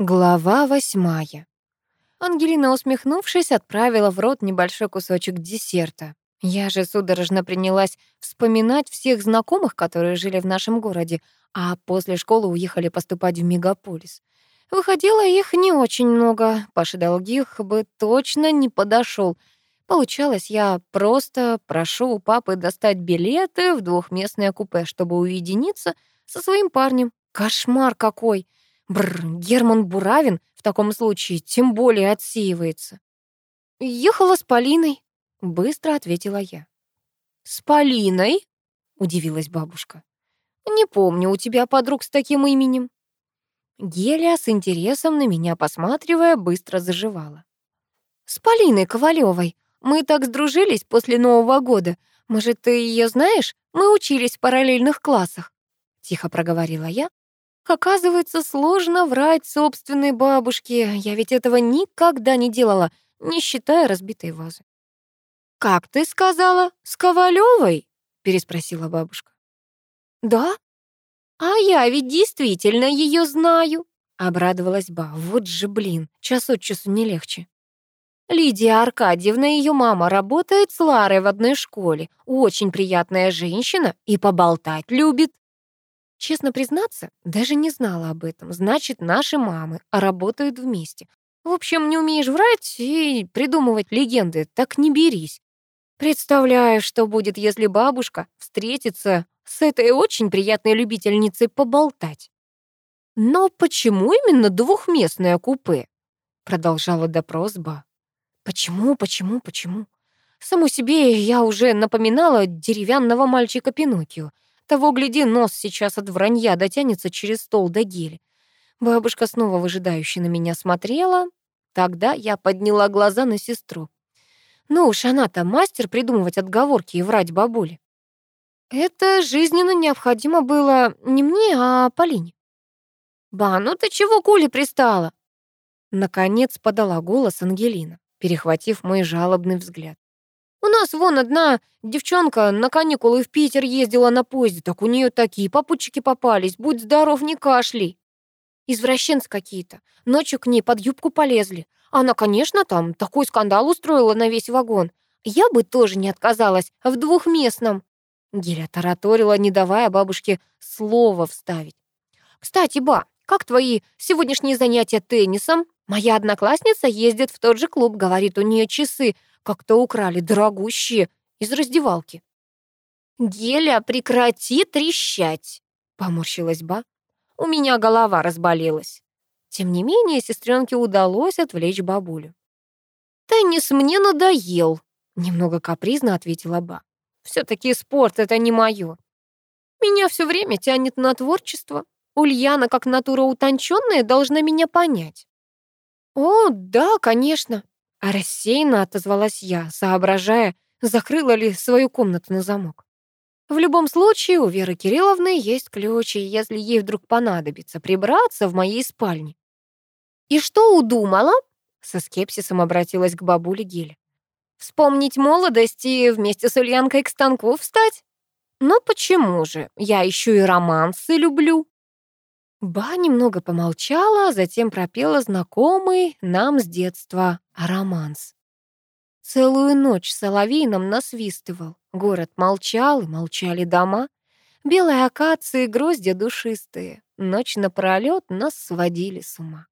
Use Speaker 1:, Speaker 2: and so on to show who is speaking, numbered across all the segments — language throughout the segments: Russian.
Speaker 1: Глава восьмая. Ангелина, усмехнувшись, отправила в рот небольшой кусочек десерта. Я же судорожно принялась вспоминать всех знакомых, которые жили в нашем городе, а после школы уехали поступать в мегаполис. Выходило их не очень много, Паша Долгих бы точно не подошел. Получалось, я просто прошу у папы достать билеты в двухместное купе, чтобы уединиться со своим парнем. Кошмар какой! Бррр, Герман Буравин в таком случае тем более отсеивается. «Ехала с Полиной», — быстро ответила я. «С Полиной?» — удивилась бабушка. «Не помню у тебя подруг с таким именем». Геля с интересом на меня посматривая, быстро заживала. «С Полиной Ковалевой. Мы так сдружились после Нового года. Может, ты ее знаешь? Мы учились в параллельных классах», — тихо проговорила я, Оказывается, сложно врать собственной бабушке. Я ведь этого никогда не делала, не считая разбитой вазы. «Как ты сказала? С Ковалёвой?» — переспросила бабушка. «Да? А я ведь действительно ее знаю», — обрадовалась ба. «Вот же, блин, час от часу не легче». Лидия Аркадьевна, ее мама, работает с Ларой в одной школе. Очень приятная женщина и поболтать любит. Честно признаться, даже не знала об этом. Значит, наши мамы работают вместе. В общем, не умеешь врать и придумывать легенды, так не берись. Представляю, что будет, если бабушка встретится с этой очень приятной любительницей поболтать. Но почему именно двухместное купе? Продолжала допрос Ба. Почему, почему, почему? Саму себе я уже напоминала деревянного мальчика Пиноккио. Того, гляди, нос сейчас от вранья дотянется через стол до гели. Бабушка снова выжидающе на меня смотрела. Тогда я подняла глаза на сестру. Ну уж она-то мастер придумывать отговорки и врать бабуле. Это жизненно необходимо было не мне, а Полине. «Ба, ну ты чего Куле пристала?» Наконец подала голос Ангелина, перехватив мой жалобный взгляд. У нас вон одна девчонка на каникулы в Питер ездила на поезде, так у нее такие попутчики попались, будь здоров, не кашляй. Извращенцы какие-то. Ночью к ней под юбку полезли. Она, конечно, там такой скандал устроила на весь вагон. Я бы тоже не отказалась в двухместном. Геля тараторила, не давая бабушке слова вставить. «Кстати, ба, как твои сегодняшние занятия теннисом? Моя одноклассница ездит в тот же клуб, говорит, у нее часы как-то украли дорогущие из раздевалки. «Геля, прекрати трещать!» — поморщилась Ба. «У меня голова разболелась». Тем не менее, сестренке удалось отвлечь бабулю. «Теннис мне надоел», — немного капризно ответила Ба. все таки спорт — это не мое. Меня все время тянет на творчество. Ульяна, как натура утонченная, должна меня понять». «О, да, конечно», а рассеянно отозвалась я, соображая, закрыла ли свою комнату на замок. В любом случае, у Веры Кирилловны есть ключ, и если ей вдруг понадобится прибраться в моей спальне. «И что удумала?» — со скепсисом обратилась к бабуле Геля. «Вспомнить молодость и вместе с Ульянкой к станку встать? Но почему же? Я еще и романсы люблю». Ба немного помолчала, затем пропела знакомый нам с детства романс. Целую ночь соловей нам насвистывал, город молчал, и молчали дома. Белые акации, гроздья душистые, ночь напролёт нас сводили с ума.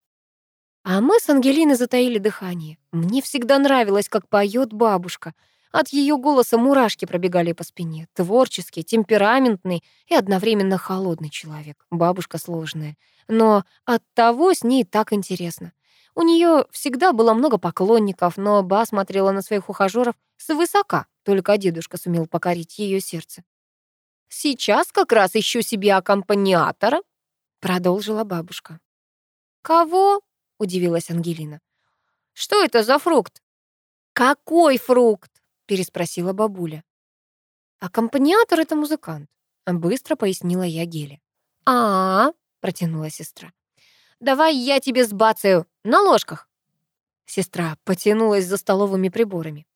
Speaker 1: А мы с Ангелиной затаили дыхание. Мне всегда нравилось, как поет бабушка — от ее голоса мурашки пробегали по спине. Творческий, темпераментный и одновременно холодный человек. Бабушка сложная. Но от того с ней так интересно. У нее всегда было много поклонников, но Ба смотрела на своих ухажеров свысока. Только дедушка сумел покорить ее сердце. «Сейчас как раз ищу себе аккомпаниатора», — продолжила бабушка. «Кого?» — удивилась Ангелина. «Что это за фрукт?» «Какой фрукт?» Переспросила бабуля. Аккомпаниатор — это музыкант, быстро пояснила я Геле. А, -а, -а протянула сестра. Давай я тебе сбацаю на ложках. Сестра потянулась за столовыми приборами.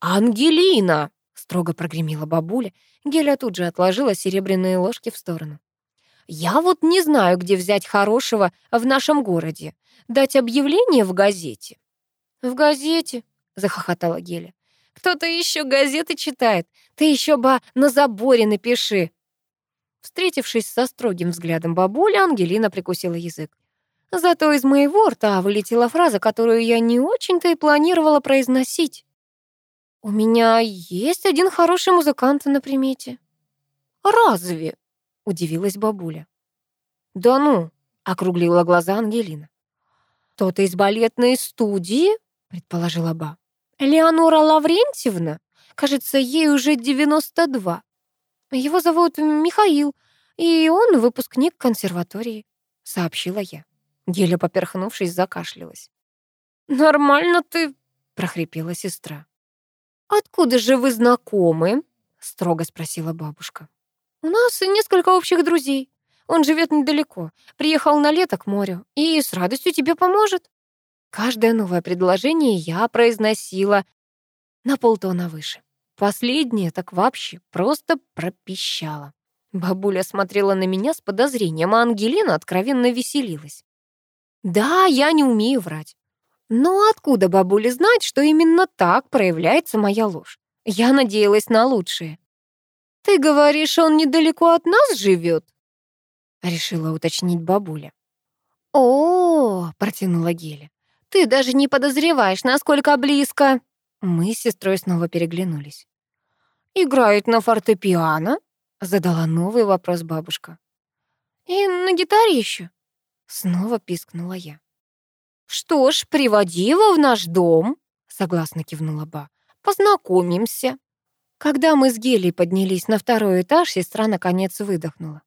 Speaker 1: «Ангелина!» — строго прогремела бабуля. Геля тут же отложила серебряные ложки в сторону. Я вот не знаю, где взять хорошего в нашем городе. Дать объявление в газете». «В газете?» — захохотала Геля. «Кто-то еще газеты читает. Ты еще бы на заборе напиши». Встретившись со строгим взглядом бабули, Ангелина прикусила язык. Зато из моего рта вылетела фраза, которую я не очень-то и планировала произносить. «У меня есть один хороший музыкант на примете». «Разве?» — удивилась бабуля. «Да ну!» — округлила глаза Ангелина. «Кто-то из балетной студии?» — предположила Ба. «Леонора Лаврентьевна? Кажется, ей уже 92. Его зовут Михаил, и он выпускник консерватории», — сообщила я. Геля, поперхнувшись, закашлялась. «Нормально ты», — прохрипела сестра. «Откуда же вы знакомы?» — строго спросила бабушка. «У нас несколько общих друзей. Он живет недалеко, приехал на лето к морю и с радостью тебе поможет». Каждое новое предложение я произносила на полтона выше. Последнее так вообще просто пропищала. Бабуля смотрела на меня с подозрением, а Ангелина откровенно веселилась. Да, я не умею врать. Но откуда бабуле знать, что именно так проявляется моя ложь? Я надеялась на лучшее. «Ты говоришь, он недалеко от нас живет? решила уточнить бабуля. «О, -о, -о протянула Геля. «Ты даже не подозреваешь, насколько близко!» Мы с сестрой снова переглянулись. «Играет на фортепиано?» — задала новый вопрос бабушка. «И на гитаре еще?» Снова пискнула я. «Что ж, приводи его в наш дом», — согласно кивнула Ба. «Познакомимся». Когда мы с Гелей поднялись на второй этаж, сестра наконец выдохнула.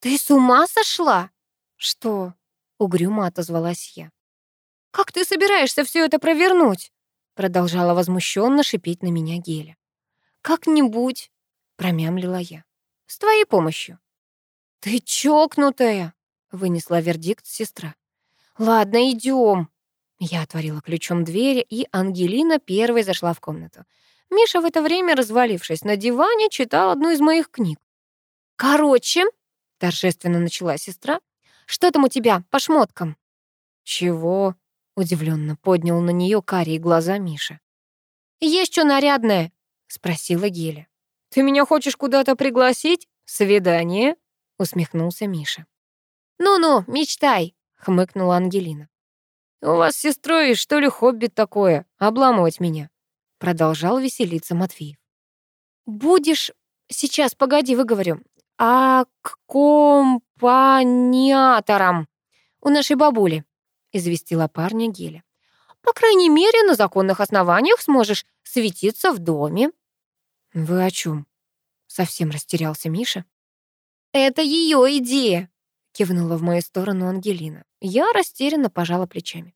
Speaker 1: «Ты с ума сошла?» «Что?» — угрюмо отозвалась я. «Как ты собираешься все это провернуть?» Продолжала возмущенно шипеть на меня Геля. «Как-нибудь», — промямлила я. «С твоей помощью». «Ты чокнутая», — вынесла вердикт сестра. «Ладно, идем. Я отворила ключом дверь, и Ангелина первой зашла в комнату. Миша в это время, развалившись на диване, читал одну из моих книг. «Короче», — торжественно начала сестра, «что там у тебя по шмоткам?» «Чего?» — удивленно поднял на нее карие глаза Миша. «Есть что нарядное?» — спросила Геля. «Ты меня хочешь куда-то пригласить? Свидание?» — усмехнулся Миша. «Ну-ну, мечтай», — хмыкнула Ангелина. «У вас с сестрой, что ли, хобби такое? Обламывать меня?» Продолжал веселиться Матвеев. «Будешь... Сейчас, погоди, выговорю. А к компаниаторам у нашей бабули», — известила парня Геля. «По крайней мере, на законных основаниях сможешь светиться в доме». «Вы о чем? Совсем растерялся Миша. «Это ее идея», кивнула в мою сторону Ангелина. Я растерянно пожала плечами.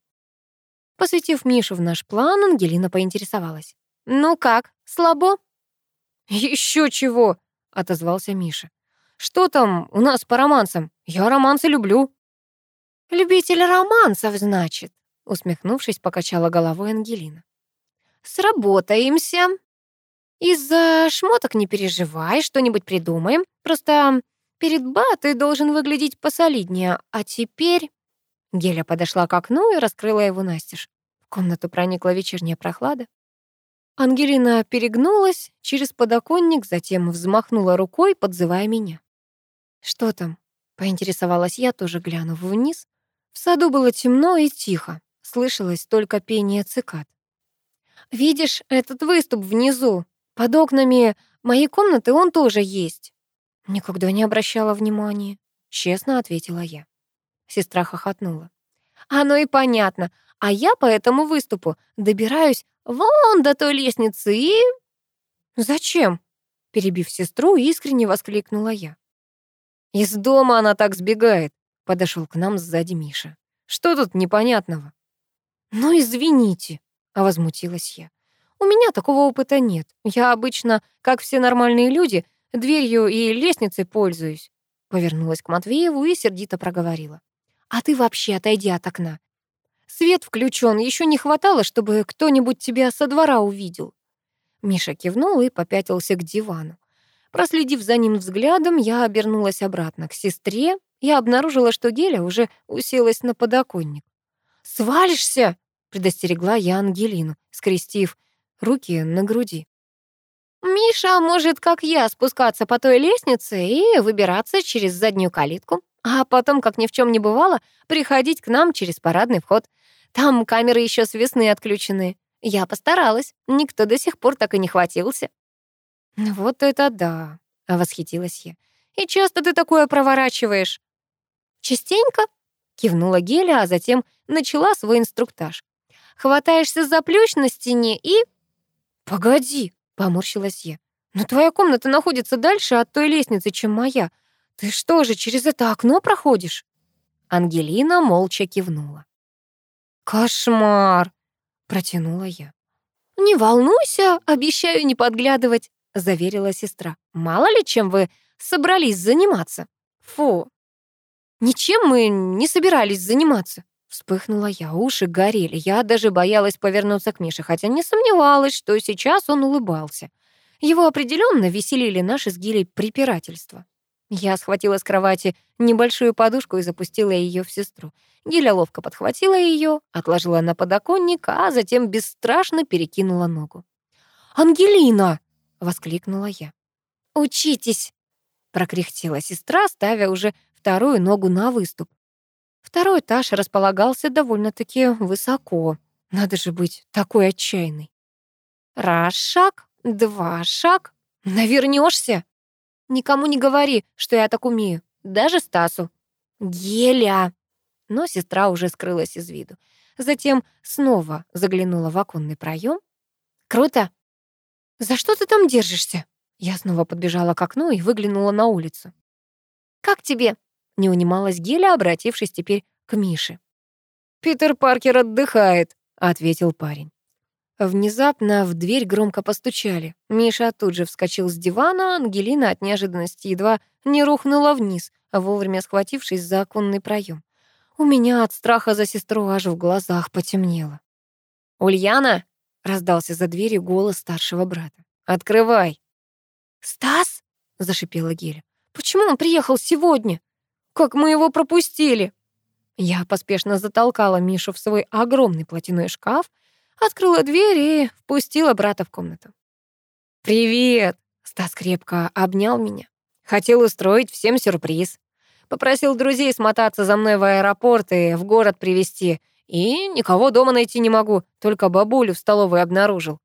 Speaker 1: Посвятив Мишу в наш план, Ангелина поинтересовалась. «Ну как, слабо?» «Еще чего!» — отозвался Миша. «Что там у нас по романсам? Я романсы люблю». «Любитель романсов, значит?» — усмехнувшись, покачала головой Ангелина. «Сработаемся. Из-за шмоток не переживай, что-нибудь придумаем. Просто Перед Ба ты должен выглядеть посолиднее, а теперь...» Геля подошла к окну и раскрыла его настежь. В комнату проникла вечерняя прохлада. Ангелина перегнулась через подоконник, затем взмахнула рукой, подзывая меня. «Что там?» — поинтересовалась я, тоже глянув вниз. В саду было темно и тихо, слышалось только пение цикад. «Видишь этот выступ внизу? Под окнами моей комнаты он тоже есть». Никогда не обращала внимания, честно ответила я. Сестра хохотнула. Оно и понятно. А я по этому выступу добираюсь вон до той лестницы и... Зачем? Перебив сестру, искренне воскликнула я. Из дома она так сбегает, подошел к нам сзади Миша. Что тут непонятного? Ну, извините, а возмутилась я. У меня такого опыта нет. Я обычно, как все нормальные люди, Дверью и лестницей пользуюсь. Повернулась к Матвееву и сердито проговорила. А ты вообще отойди от окна. Свет включен, еще не хватало, чтобы кто-нибудь тебя со двора увидел. Миша кивнул и попятился к дивану. Проследив за ним взглядом, я обернулась обратно к сестре и обнаружила, что Геля уже уселась на подоконник. «Свалишься!» — предостерегла я Ангелину, скрестив руки на груди. «Миша может, как я, спускаться по той лестнице и выбираться через заднюю калитку, а потом, как ни в чем не бывало, приходить к нам через парадный вход. Там камеры еще с весны отключены. Я постаралась, никто до сих пор так и не хватился». «Вот это да!» — восхитилась я. «И часто ты такое проворачиваешь?» «Частенько», — кивнула Геля, а затем начала свой инструктаж. «Хватаешься за плющ на стене и...» «Погоди», — поморщилась я. «Но твоя комната находится дальше от той лестницы, чем моя. Ты что же, через это окно проходишь?» Ангелина молча кивнула. «Кошмар!» — протянула я. «Не волнуйся, обещаю не подглядывать», — заверила сестра. «Мало ли чем вы собрались заниматься?» «Фу, «Ничем мы не собирались заниматься», — вспыхнула я, уши горели. Я даже боялась повернуться к Мише, хотя не сомневалась, что сейчас он улыбался. Его определенно веселили наши с Гилей препирательства. Я схватила с кровати небольшую подушку и запустила ее в сестру. Гиля ловко подхватила ее, отложила на подоконник, а затем бесстрашно перекинула ногу. «Ангелина!» — воскликнула я. «Учитесь!» — прокряхтела сестра, ставя уже вторую ногу на выступ. Второй этаж располагался довольно-таки высоко. Надо же быть такой отчаянной. Раз шаг, два шаг. Навернешься. Никому не говори, что я так умею. Даже Стасу. Геля. Но сестра уже скрылась из виду. Затем снова заглянула в оконный проем. Круто. За что ты там держишься? Я снова подбежала к окну и выглянула на улицу. «Как тебе?» Не унималась Геля, обратившись теперь к Мише. «Питер Паркер отдыхает», — ответил парень. Внезапно в дверь громко постучали. Миша тут же вскочил с дивана, Ангелина от неожиданности едва не рухнула вниз, вовремя схватившись за оконный проем. У меня от страха за сестру аж в глазах потемнело. «Ульяна!» — раздался за дверью голос старшего брата. «Открывай!» «Стас?» — зашипела Геля. «Почему он приехал сегодня?» Как мы его пропустили!» Я поспешно затолкала Мишу в свой огромный платяной шкаф, открыла дверь и впустила брата в комнату. «Привет!» — Стас крепко обнял меня. Хотел устроить всем сюрприз. Попросил друзей смотаться за мной в аэропорт и в город привезти. И никого дома найти не могу, только бабулю в столовой обнаружил.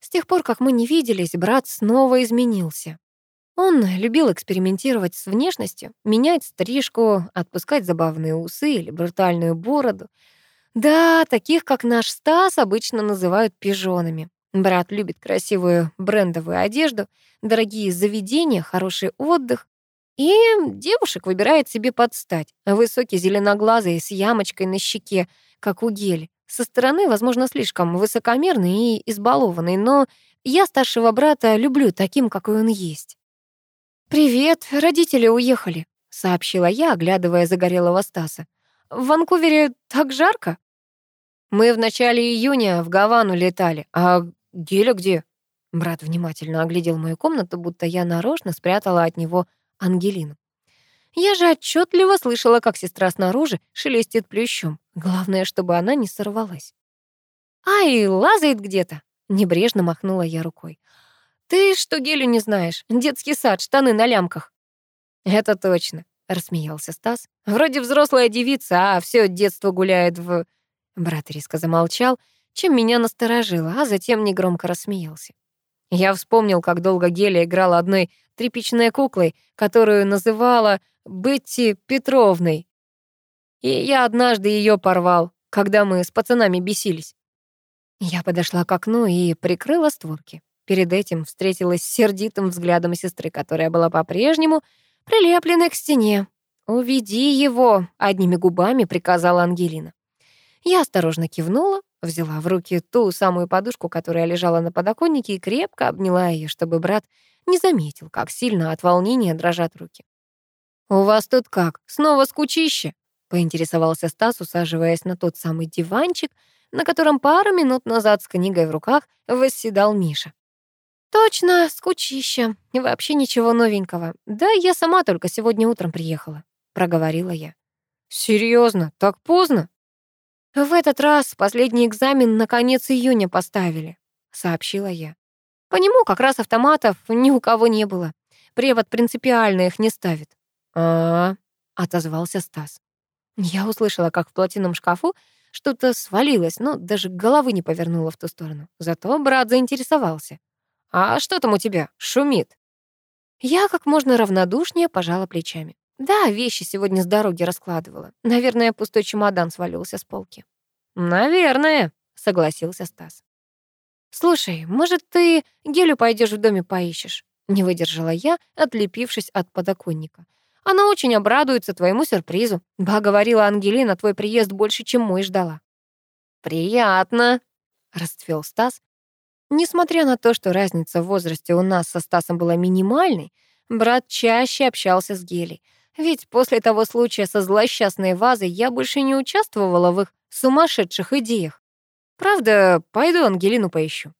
Speaker 1: С тех пор, как мы не виделись, брат снова изменился. Он любил экспериментировать с внешностью, менять стрижку, отпускать забавные усы или брутальную бороду. Да, таких, как наш Стас, обычно называют пижонами. Брат любит красивую брендовую одежду, дорогие заведения, хороший отдых. И девушек выбирает себе под стать. Высокий зеленоглазый с ямочкой на щеке, как у Гели. Со стороны, возможно, слишком высокомерный и избалованный, но я старшего брата люблю таким, какой он есть. «Привет, родители уехали», — сообщила я, оглядывая загорелого Стаса. «В Ванкувере так жарко?» «Мы в начале июня в Гавану летали. А Геля где?» Брат внимательно оглядел мою комнату, будто я нарочно спрятала от него Ангелину. Я же отчетливо слышала, как сестра снаружи шелестит плющом. Главное, чтобы она не сорвалась. «Ай, лазает где-то!» Небрежно махнула я рукой. «Ты что гелю не знаешь? Детский сад, штаны на лямках». «Это точно», — рассмеялся Стас. «Вроде взрослая девица, а все детство гуляет в...» Брат резко замолчал, чем меня насторожило, а затем негромко рассмеялся. Я вспомнил, как долго Геля играла одной тряпичной куклой, которую называла Бетти Петровной. И я однажды ее порвал, когда мы с пацанами бесились. Я подошла к окну и прикрыла створки. Перед этим встретилась с сердитым взглядом сестры, которая была по-прежнему прилеплена к стене. «Уведи его!» — одними губами приказала Ангелина. Я осторожно кивнула, взяла в руки ту самую подушку, которая лежала на подоконнике, и крепко обняла ее, чтобы брат не заметил, как сильно от волнения дрожат руки. «У вас тут как? Снова скучище?» — поинтересовался Стас, усаживаясь на тот самый диванчик, на котором пару минут назад с книгой в руках восседал Миша. Точно, скучища. Вообще ничего новенького. Да, я сама только сегодня утром приехала, проговорила я. Серьезно, так поздно? В этот раз последний экзамен на конец июня поставили, сообщила я. По нему как раз автоматов ни у кого не было. Препод принципиально их не ставит. А, -а, -а отозвался Стас. Я услышала, как в платиновом шкафу что-то свалилось, но даже головы не повернула в ту сторону. Зато брат заинтересовался. «А что там у тебя? Шумит?» Я как можно равнодушнее пожала плечами. Да, вещи сегодня с дороги раскладывала. Наверное, пустой чемодан свалился с полки. «Наверное», — согласился Стас. «Слушай, может, ты Гелю пойдешь в доме поищешь?» Не выдержала я, отлепившись от подоконника. Она очень обрадуется твоему сюрпризу. Ба говорила Ангелина, твой приезд больше, чем мой ждала. Приятно, расцвел Стас. Несмотря на то, что разница в возрасте у нас со Стасом была минимальной, брат чаще общался с Гелей. Ведь после того случая со злосчастной вазой я больше не участвовала в их сумасшедших идеях. Правда, пойду Ангелину поищу.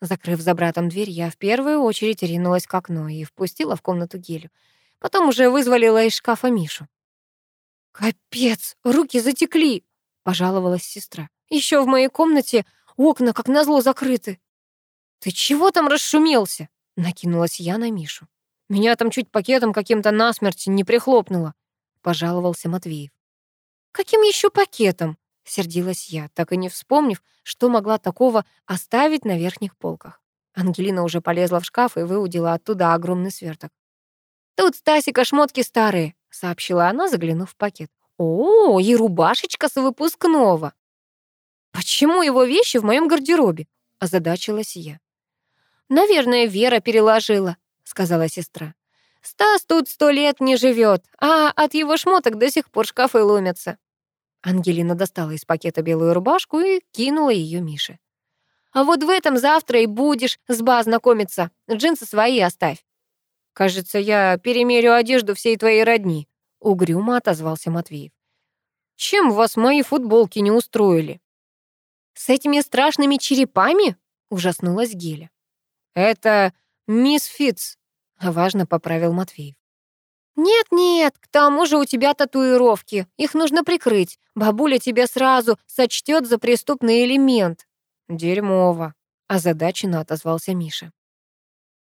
Speaker 1: Закрыв за братом дверь, я в первую очередь ринулась к окну и впустила в комнату Гелю. Потом уже вызволила из шкафа Мишу. «Капец, руки затекли!» — пожаловалась сестра. Еще в моей комнате окна, как назло, закрыты». «Ты чего там расшумелся?» — накинулась я на Мишу. «Меня там чуть пакетом каким-то насмерть не прихлопнуло», — пожаловался Матвеев. «Каким еще пакетом?» — сердилась я, так и не вспомнив, что могла такого оставить на верхних полках. Ангелина уже полезла в шкаф и выудила оттуда огромный сверток. «Тут Стасика шмотки старые», — сообщила она, заглянув в пакет. «О, и рубашечка с выпускного». «Почему его вещи в моем гардеробе?» — озадачилась я. «Наверное, Вера переложила», — сказала сестра. «Стас тут сто лет не живет, а от его шмоток до сих пор шкафы ломятся». Ангелина достала из пакета белую рубашку и кинула ее Мише. «А вот в этом завтра и будешь с Ба знакомиться. Джинсы свои оставь». «Кажется, я перемерю одежду всей твоей родни», — угрюмо отозвался Матвеев. «Чем вас мои футболки не устроили?» «С этими страшными черепами?» — ужаснулась Геля. «Это мисс Фитц», — важно поправил Матвеев. «Нет-нет, к тому же у тебя татуировки. Их нужно прикрыть. Бабуля тебя сразу сочтет за преступный элемент». «Дерьмово», — озадаченно отозвался Миша.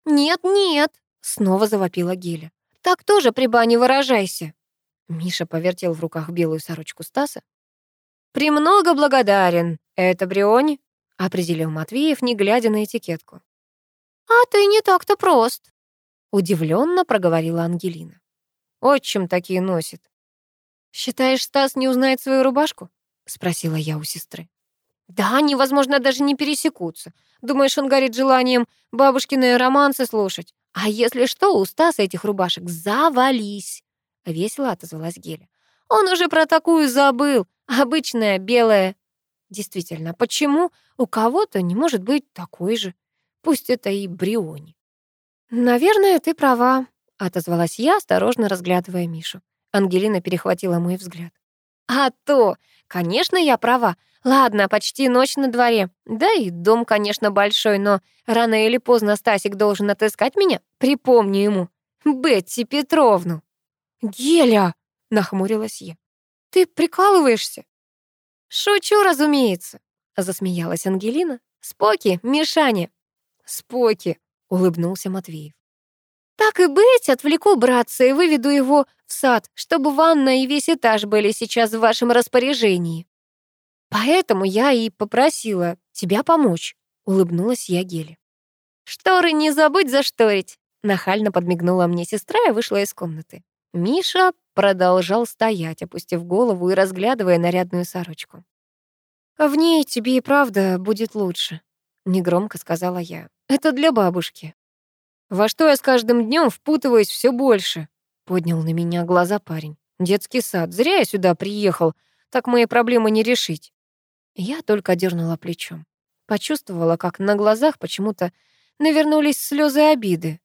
Speaker 1: «Нет-нет», Снова завопила Геля. «Так тоже при бане выражайся!» Миша повертел в руках белую сорочку Стаса. «Премного благодарен. Это Бриони?» — определил Матвеев, не глядя на этикетку. «А ты не так-то прост», — удивленно проговорила Ангелина. «Отчим такие носит». «Считаешь, Стас не узнает свою рубашку?» — спросила я у сестры. «Да, они, возможно, даже не пересекутся. Думаешь, он горит желанием бабушкины романсы слушать? «А если что, у Стаса этих рубашек завались!» — весело отозвалась Геля. «Он уже про такую забыл. Обычная белая». Действительно, почему у кого-то не может быть такой же? Пусть это и Бриони. «Наверное, ты права», — отозвалась я, осторожно разглядывая Мишу. Ангелина перехватила мой взгляд. «А то! Конечно, я права. Ладно, почти ночь на дворе. Да и дом, конечно, большой, но рано или поздно Стасик должен отыскать меня. Припомни ему. Бетти Петровну. «Геля!» — нахмурилась я. «Ты прикалываешься?» «Шучу, разумеется», — засмеялась Ангелина. «Споки, Мишаня». «Споки», — улыбнулся Матвеев. «Так и быть, отвлеку братца и выведу его в сад, чтобы ванна и весь этаж были сейчас в вашем распоряжении». «Поэтому я и попросила тебя помочь», — улыбнулась я Геле. «Шторы не забудь зашторить», — нахально подмигнула мне сестра и вышла из комнаты. Миша продолжал стоять, опустив голову и разглядывая нарядную сорочку. «В ней тебе и правда будет лучше», — негромко сказала я. «Это для бабушки». «Во что я с каждым днем впутываюсь все больше?» — поднял на меня глаза парень. «Детский сад. Зря я сюда приехал. Так мои проблемы не решить». Я только дернула плечом. Почувствовала, как на глазах почему-то навернулись слезы обиды.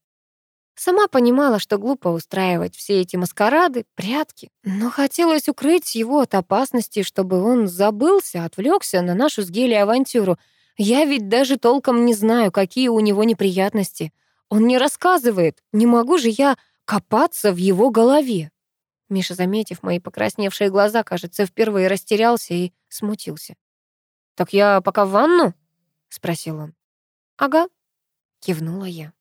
Speaker 1: Сама понимала, что глупо устраивать все эти маскарады, прятки, но хотелось укрыть его от опасности, чтобы он забылся, отвлекся на нашу с Гелей авантюру, Я ведь даже толком не знаю, какие у него неприятности. Он не рассказывает. Не могу же я копаться в его голове. Миша, заметив мои покрасневшие глаза, кажется, впервые растерялся и смутился. «Так я пока в ванну?» — спросил он. «Ага», — кивнула я.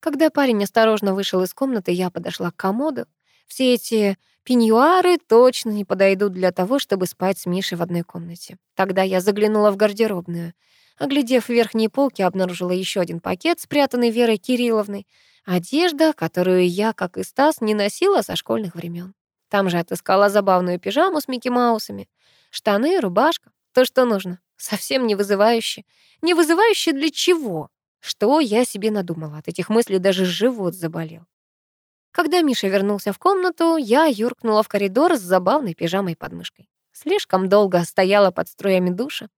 Speaker 1: Когда парень осторожно вышел из комнаты, я подошла к комоду. Все эти пеньюары точно не подойдут для того, чтобы спать с Мишей в одной комнате. Тогда я заглянула в гардеробную. Оглядев верхние полки, обнаружила еще один пакет, спрятанный Верой Кирилловной. Одежда, которую я, как и Стас, не носила со школьных времен. Там же отыскала забавную пижаму с Микки Маусами. Штаны, рубашка. То, что нужно. Совсем не вызывающе. Не вызывающе для чего? Что я себе надумала? От этих мыслей даже живот заболел. Когда Миша вернулся в комнату, я юркнула в коридор с забавной пижамой под мышкой. Слишком долго стояла под струями душа.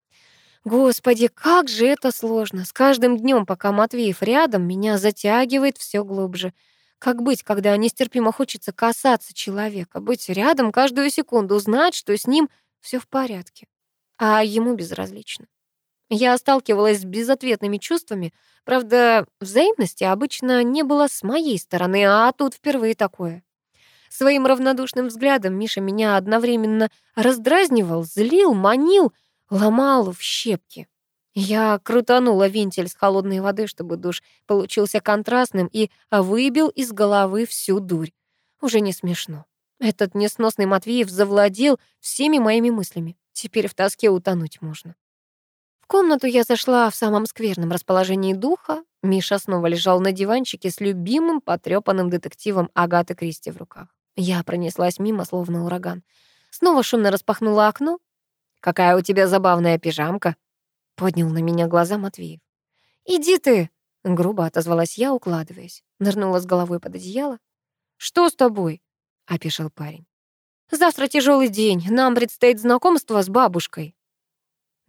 Speaker 1: Господи, как же это сложно. С каждым днем, пока Матвеев рядом, меня затягивает все глубже. Как быть, когда нестерпимо хочется касаться человека, быть рядом каждую секунду, знать, что с ним все в порядке, а ему безразлично. Я сталкивалась с безответными чувствами, правда, взаимности обычно не было с моей стороны, а тут впервые такое. Своим равнодушным взглядом Миша меня одновременно раздразнивал, злил, манил, ломал в щепки. Я крутанула вентиль с холодной воды, чтобы душ получился контрастным и выбил из головы всю дурь. Уже не смешно. Этот несносный Матвеев завладел всеми моими мыслями. Теперь в тоске утонуть можно комнату я зашла в самом скверном расположении духа. Миша снова лежал на диванчике с любимым потрёпанным детективом Агаты Кристи в руках. Я пронеслась мимо, словно ураган. Снова шумно распахнула окно. «Какая у тебя забавная пижамка!» Поднял на меня глаза Матвеев. «Иди ты!» — грубо отозвалась я, укладываясь. Нырнула с головой под одеяло. «Что с тобой?» — опешил парень. «Завтра тяжелый день. Нам предстоит знакомство с бабушкой».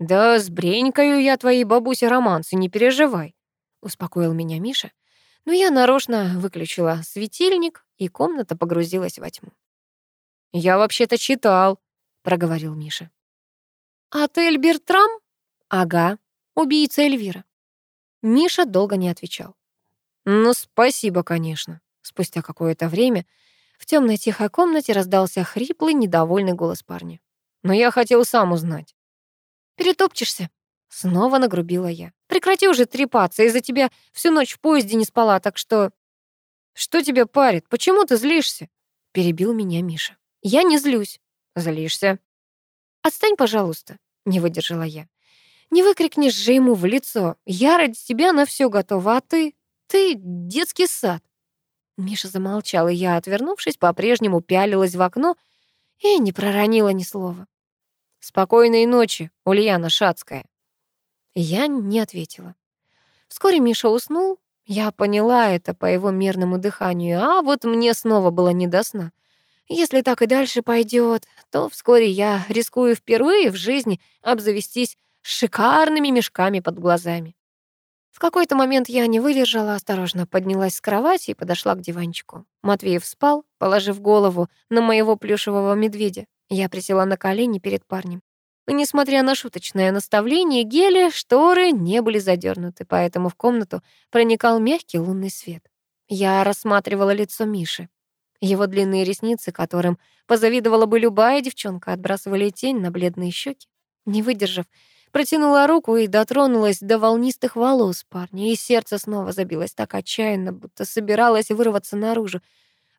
Speaker 1: «Да сбренькаю я твоей бабусе романсы, не переживай», — успокоил меня Миша. Но я нарочно выключила светильник, и комната погрузилась во тьму. «Я вообще-то читал», — проговорил Миша. «Отель Бертрам?» «Ага, убийца Эльвира». Миша долго не отвечал. «Ну, спасибо, конечно». Спустя какое-то время в темной тихой комнате раздался хриплый, недовольный голос парня. «Но я хотел сам узнать». Перетопчешься. Снова нагрубила я. Прекрати уже трепаться, из-за тебя всю ночь в поезде не спала, так что... Что тебя парит? Почему ты злишься? Перебил меня Миша. Я не злюсь. Злишься. Отстань, пожалуйста, не выдержала я. Не выкрикнешь же ему в лицо. Я ради тебя на все готова, а ты... Ты детский сад. Миша замолчал, и я, отвернувшись, по-прежнему пялилась в окно и не проронила ни слова. «Спокойной ночи, Ульяна Шацкая». Я не ответила. Вскоре Миша уснул. Я поняла это по его мерному дыханию, а вот мне снова было не до сна. Если так и дальше пойдет, то вскоре я рискую впервые в жизни обзавестись шикарными мешками под глазами. В какой-то момент я не выдержала, осторожно поднялась с кровати и подошла к диванчику. Матвеев спал, положив голову на моего плюшевого медведя. Я присела на колени перед парнем. Но, несмотря на шуточное наставление Гели, шторы не были задернуты, поэтому в комнату проникал мягкий лунный свет. Я рассматривала лицо Миши. Его длинные ресницы, которым позавидовала бы любая девчонка, отбрасывали тень на бледные щеки. Не выдержав, протянула руку и дотронулась до волнистых волос парня, и сердце снова забилось так отчаянно, будто собиралось вырваться наружу.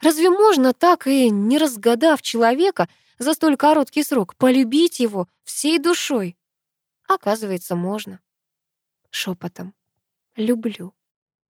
Speaker 1: Разве можно так и, не разгадав человека, за столь короткий срок, полюбить его всей душой? Оказывается, можно. Шепотом. Люблю.